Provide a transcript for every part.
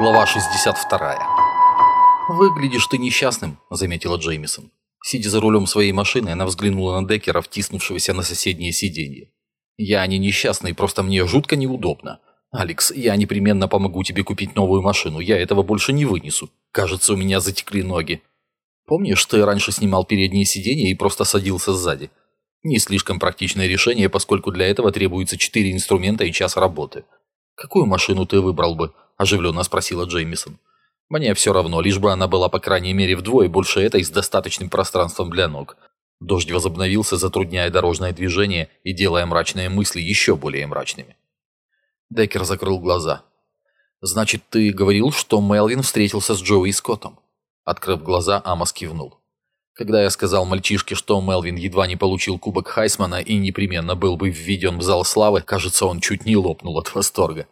Глава 62. «Выглядишь ты несчастным», — заметила Джеймисон. Сидя за рулем своей машины, она взглянула на Деккера, втиснувшегося на соседнее сиденье. «Я не несчастный, просто мне жутко неудобно. Алекс, я непременно помогу тебе купить новую машину, я этого больше не вынесу. Кажется, у меня затекли ноги. Помнишь, ты раньше снимал передние сиденья и просто садился сзади? Не слишком практичное решение, поскольку для этого требуется четыре инструмента и час работы. Какую машину ты выбрал бы?» оживленно спросила Джеймисон. Мне все равно, лишь бы она была по крайней мере вдвое больше этой с достаточным пространством для ног. Дождь возобновился, затрудняя дорожное движение и делая мрачные мысли еще более мрачными. Деккер закрыл глаза. «Значит, ты говорил, что Мелвин встретился с Джоуи Скоттом?» Открыв глаза, Амос кивнул. Когда я сказал мальчишке, что Мелвин едва не получил кубок Хайсмана и непременно был бы введен в зал славы, кажется, он чуть не лопнул от восторга.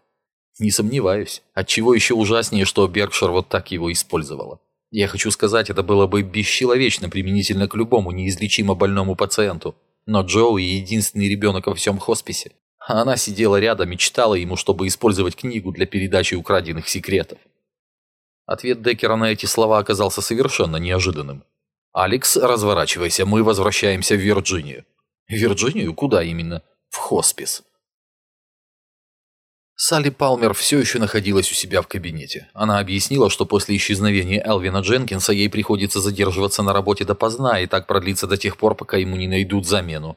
Не сомневаюсь. Отчего еще ужаснее, что Беркшир вот так его использовала. Я хочу сказать, это было бы бесчеловечно применительно к любому неизлечимо больному пациенту. Но Джоуи единственный ребенок во всем хосписе. Она сидела рядом и читала ему, чтобы использовать книгу для передачи украденных секретов. Ответ Деккера на эти слова оказался совершенно неожиданным. «Алекс, разворачивайся, мы возвращаемся в Вирджинию». «Вирджинию? Куда именно?» «В хоспис». Салли Палмер все еще находилась у себя в кабинете. Она объяснила, что после исчезновения Элвина Дженкинса ей приходится задерживаться на работе допоздна, и так продлится до тех пор, пока ему не найдут замену.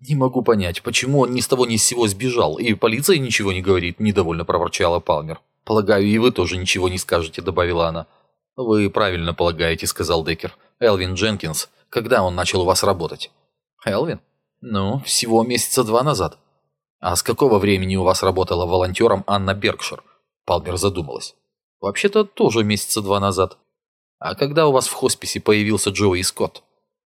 «Не могу понять, почему он ни с того ни с сего сбежал, и полиция ничего не говорит», – недовольно проворчала Палмер. «Полагаю, и вы тоже ничего не скажете», – добавила она. «Вы правильно полагаете», – сказал Деккер. «Элвин Дженкинс, когда он начал у вас работать?» «Элвин? Ну, всего месяца два назад». «А с какого времени у вас работала волонтером Анна Бергшир?» Палмер задумалась. «Вообще-то тоже месяца два назад. А когда у вас в хосписе появился Джоуи Скотт?»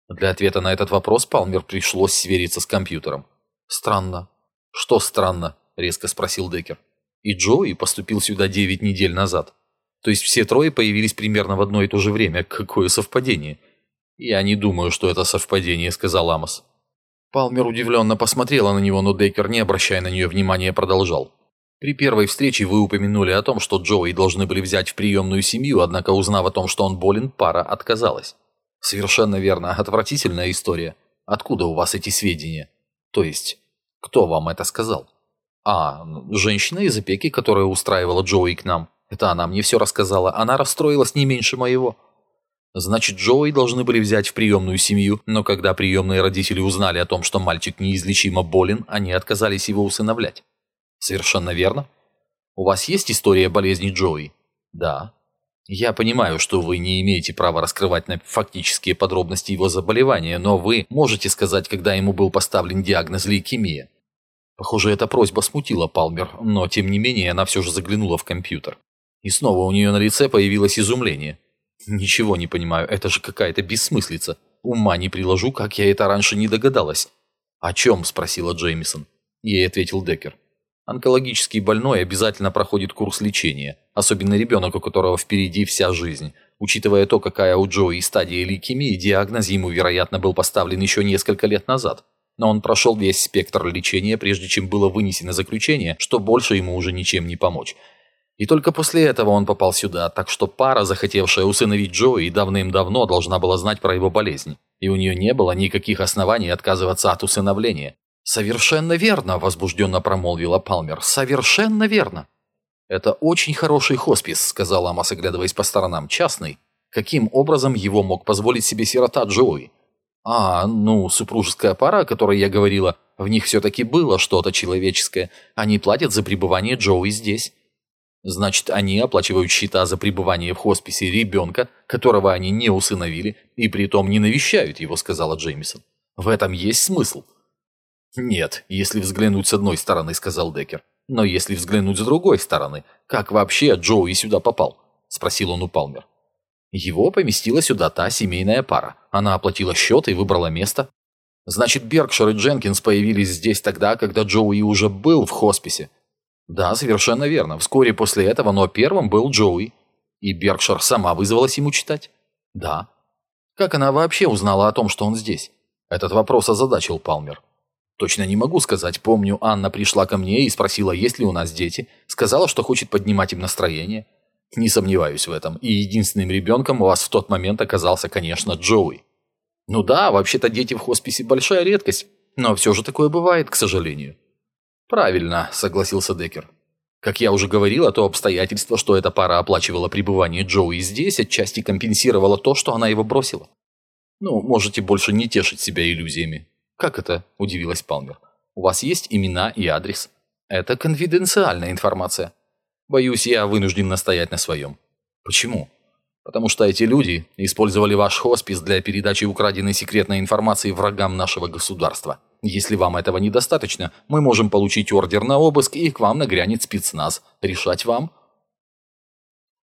Для ответа на этот вопрос Палмер пришлось свериться с компьютером. «Странно». «Что странно?» – резко спросил Деккер. «И Джоуи поступил сюда девять недель назад. То есть все трое появились примерно в одно и то же время. Какое совпадение?» «Я не думаю, что это совпадение», – сказал Амос. Палмер удивленно посмотрела на него, но Деккер, не обращая на нее внимания, продолжал. «При первой встрече вы упомянули о том, что Джоуи должны были взять в приемную семью, однако, узнав о том, что он болен, пара отказалась. Совершенно верно. Отвратительная история. Откуда у вас эти сведения? То есть, кто вам это сказал? А, женщина из опеки, которая устраивала Джоуи к нам. Это она мне все рассказала. Она расстроилась не меньше моего. Значит, Джоуи должны были взять в приемную семью, но когда приемные родители узнали о том, что мальчик неизлечимо болен, они отказались его усыновлять. Совершенно верно. У вас есть история болезни Джоуи? Да. Я понимаю, что вы не имеете права раскрывать на фактические подробности его заболевания, но вы можете сказать, когда ему был поставлен диагноз лейкемия. Похоже, эта просьба смутила Палмер, но тем не менее она все же заглянула в компьютер. И снова у нее на лице появилось изумление. «Ничего не понимаю, это же какая-то бессмыслица. Ума не приложу, как я это раньше не догадалась». «О чем?» – спросила Джеймисон. Ей ответил Деккер. «Онкологический больной обязательно проходит курс лечения, особенно ребенок, у которого впереди вся жизнь. Учитывая то, какая у Джои стадия лейкемии, диагноз ему, вероятно, был поставлен еще несколько лет назад. Но он прошел весь спектр лечения, прежде чем было вынесено заключение, что больше ему уже ничем не помочь. И только после этого он попал сюда, так что пара, захотевшая усыновить Джои, давным-давно должна была знать про его болезнь, и у нее не было никаких оснований отказываться от усыновления. «Совершенно верно», – возбужденно промолвила Палмер. «Совершенно верно». «Это очень хороший хоспис», – сказала Амас, оглядываясь по сторонам. «Частный. Каким образом его мог позволить себе сирота Джои?» «А, ну, супружеская пара, о которой я говорила, в них все-таки было что-то человеческое. Они платят за пребывание Джои здесь». Значит, они оплачивают счета за пребывание в хосписе ребенка, которого они не усыновили, и притом не навещают его, сказала Джеймисон. В этом есть смысл. Нет, если взглянуть с одной стороны, сказал Деккер. Но если взглянуть с другой стороны, как вообще Джоуи сюда попал? Спросил он у Палмер. Его поместила сюда та семейная пара. Она оплатила счет и выбрала место. Значит, Беркшир и Дженкинс появились здесь тогда, когда Джоуи уже был в хосписе, да, совершенно верно. Вскоре после этого, но первым был Джоуи. И Беркшир сама вызвалась ему читать? Да. Как она вообще узнала о том, что он здесь? Этот вопрос озадачил Палмер. Точно не могу сказать. Помню, Анна пришла ко мне и спросила, есть ли у нас дети. Сказала, что хочет поднимать им настроение. Не сомневаюсь в этом. И единственным ребенком у вас в тот момент оказался, конечно, Джоуи. Ну да, вообще-то дети в хосписе большая редкость, но все же такое бывает, к сожалению. Правильно, согласился Деккер. Как я уже говорила, то обстоятельство, что эта пара оплачивала пребывание Джоуи здесь, отчасти компенсировало то, что она его бросила. Ну, можете больше не тешить себя иллюзиями. Как это? Удивилась Палмер. У вас есть имена и адрес. Это конфиденциальная информация. Боюсь, я вынужден настоять на своем. Почему? Потому что эти люди использовали ваш хоспис для передачи украденной секретной информации врагам нашего государства. Если вам этого недостаточно, мы можем получить ордер на обыск, и к вам нагрянет спецназ. Решать вам –